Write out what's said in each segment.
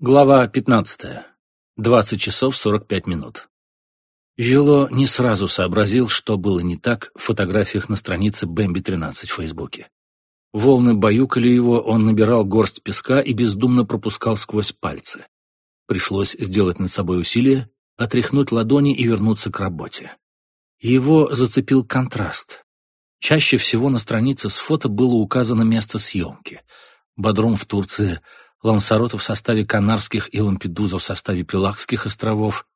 Глава 15. 20 часов 45 минут. Жило не сразу сообразил, что было не так в фотографиях на странице Бэмби-13 в Фейсбуке. Волны баюкали его, он набирал горсть песка и бездумно пропускал сквозь пальцы. Пришлось сделать над собой усилие, отряхнуть ладони и вернуться к работе. Его зацепил контраст. Чаще всего на странице с фото было указано место съемки. Бодрум в Турции — Лансарота в составе Канарских и Лампедуза в составе Пелакских островов,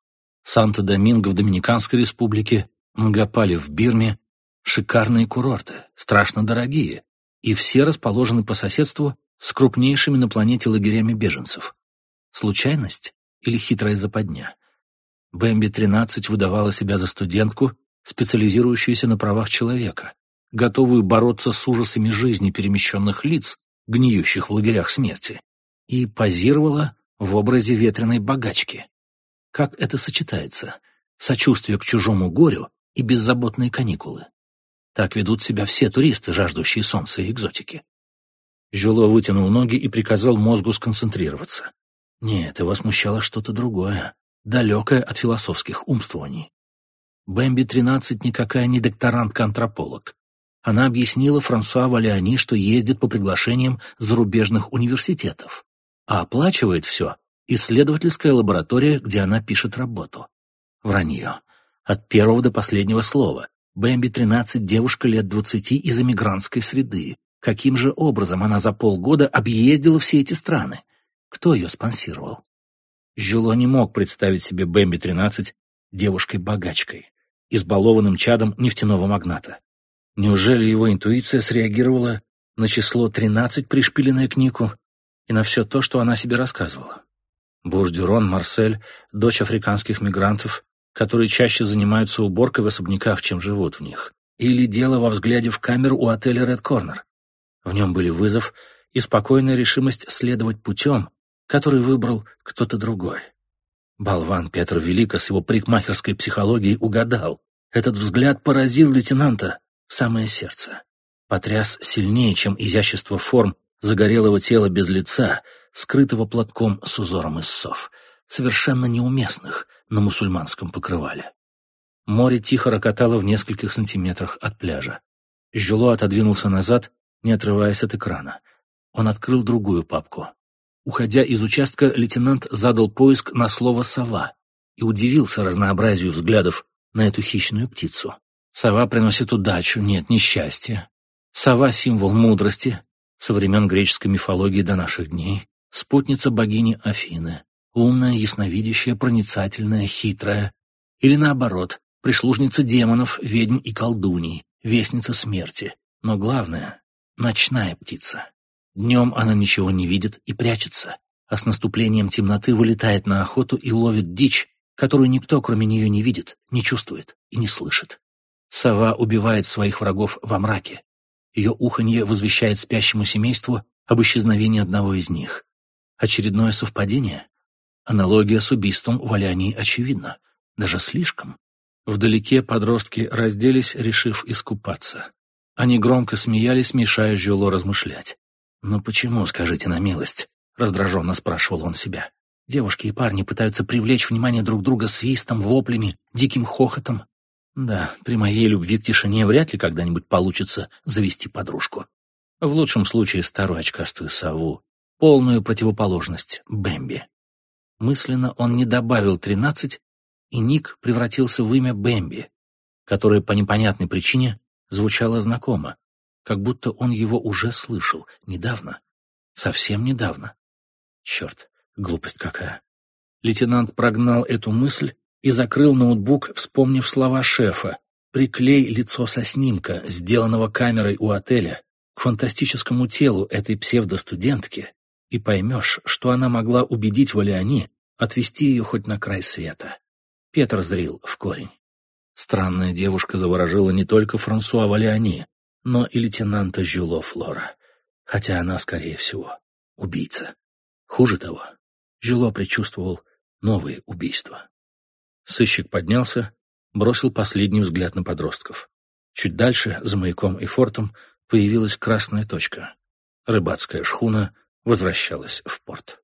Санто-Доминго в Доминиканской республике, Мгапали в Бирме. Шикарные курорты, страшно дорогие, и все расположены по соседству с крупнейшими на планете лагерями беженцев. Случайность или хитрая западня? Бэмби-13 выдавала себя за студентку, специализирующуюся на правах человека, готовую бороться с ужасами жизни перемещенных лиц, гниющих в лагерях смерти и позировала в образе ветреной богачки. Как это сочетается? Сочувствие к чужому горю и беззаботные каникулы. Так ведут себя все туристы, жаждущие солнца и экзотики. Жюло вытянул ноги и приказал мозгу сконцентрироваться. Нет, его смущало что-то другое, далекое от философских умствований. Бэмби-13 никакая не докторантка-антрополог. Она объяснила Франсуа Валиани, что ездит по приглашениям зарубежных университетов а оплачивает все исследовательская лаборатория, где она пишет работу. Вранье. От первого до последнего слова. Бэмби-13 девушка лет двадцати из эмигрантской среды. Каким же образом она за полгода объездила все эти страны? Кто ее спонсировал? Жюло не мог представить себе Бэмби-13 девушкой-богачкой, избалованным чадом нефтяного магната. Неужели его интуиция среагировала на число 13, пришпиленное к Нику, и на все то, что она себе рассказывала. Бурдюрон, Марсель, дочь африканских мигрантов, которые чаще занимаются уборкой в особняках, чем живут в них. Или дело во взгляде в камеру у отеля «Ред Корнер». В нем были вызов и спокойная решимость следовать путем, который выбрал кто-то другой. Болван Петр Велико с его парикмахерской психологией угадал. Этот взгляд поразил лейтенанта в самое сердце. Потряс сильнее, чем изящество форм загорелого тела без лица, скрытого платком с узором из сов, совершенно неуместных на мусульманском покрывале. Море тихо рокотало в нескольких сантиметрах от пляжа. Жюло отодвинулся назад, не отрываясь от экрана. Он открыл другую папку. Уходя из участка, лейтенант задал поиск на слово «сова» и удивился разнообразию взглядов на эту хищную птицу. Сова приносит удачу, нет несчастья. Сова — символ мудрости, со времен греческой мифологии до наших дней, спутница богини Афины, умная, ясновидящая, проницательная, хитрая, или наоборот, прислужница демонов, ведьм и колдуний, вестница смерти, но главное — ночная птица. Днем она ничего не видит и прячется, а с наступлением темноты вылетает на охоту и ловит дичь, которую никто, кроме нее, не видит, не чувствует и не слышит. Сова убивает своих врагов во мраке, ее уханье возвещает спящему семейству об исчезновении одного из них. Очередное совпадение? Аналогия с убийством Валянии очевидна. Даже слишком. Вдалеке подростки разделись, решив искупаться. Они громко смеялись, мешая Жюло размышлять. «Но почему, скажите на милость?» — раздраженно спрашивал он себя. Девушки и парни пытаются привлечь внимание друг друга свистом, воплями, диким хохотом. Да, при моей любви к тишине вряд ли когда-нибудь получится завести подружку. В лучшем случае старую очкастую сову, полную противоположность Бэмби. Мысленно он не добавил тринадцать, и Ник превратился в имя Бэмби, которое по непонятной причине звучало знакомо, как будто он его уже слышал недавно, совсем недавно. Черт, глупость какая. Лейтенант прогнал эту мысль и закрыл ноутбук, вспомнив слова шефа. «Приклей лицо со снимка, сделанного камерой у отеля, к фантастическому телу этой псевдостудентки, и поймешь, что она могла убедить Валиани отвести ее хоть на край света». Петр зрил в корень. Странная девушка заворожила не только Франсуа Валиани, но и лейтенанта Жюло Флора. Хотя она, скорее всего, убийца. Хуже того, Жюло предчувствовал новые убийства. Сыщик поднялся, бросил последний взгляд на подростков. Чуть дальше, за маяком и фортом, появилась красная точка. Рыбацкая шхуна возвращалась в порт.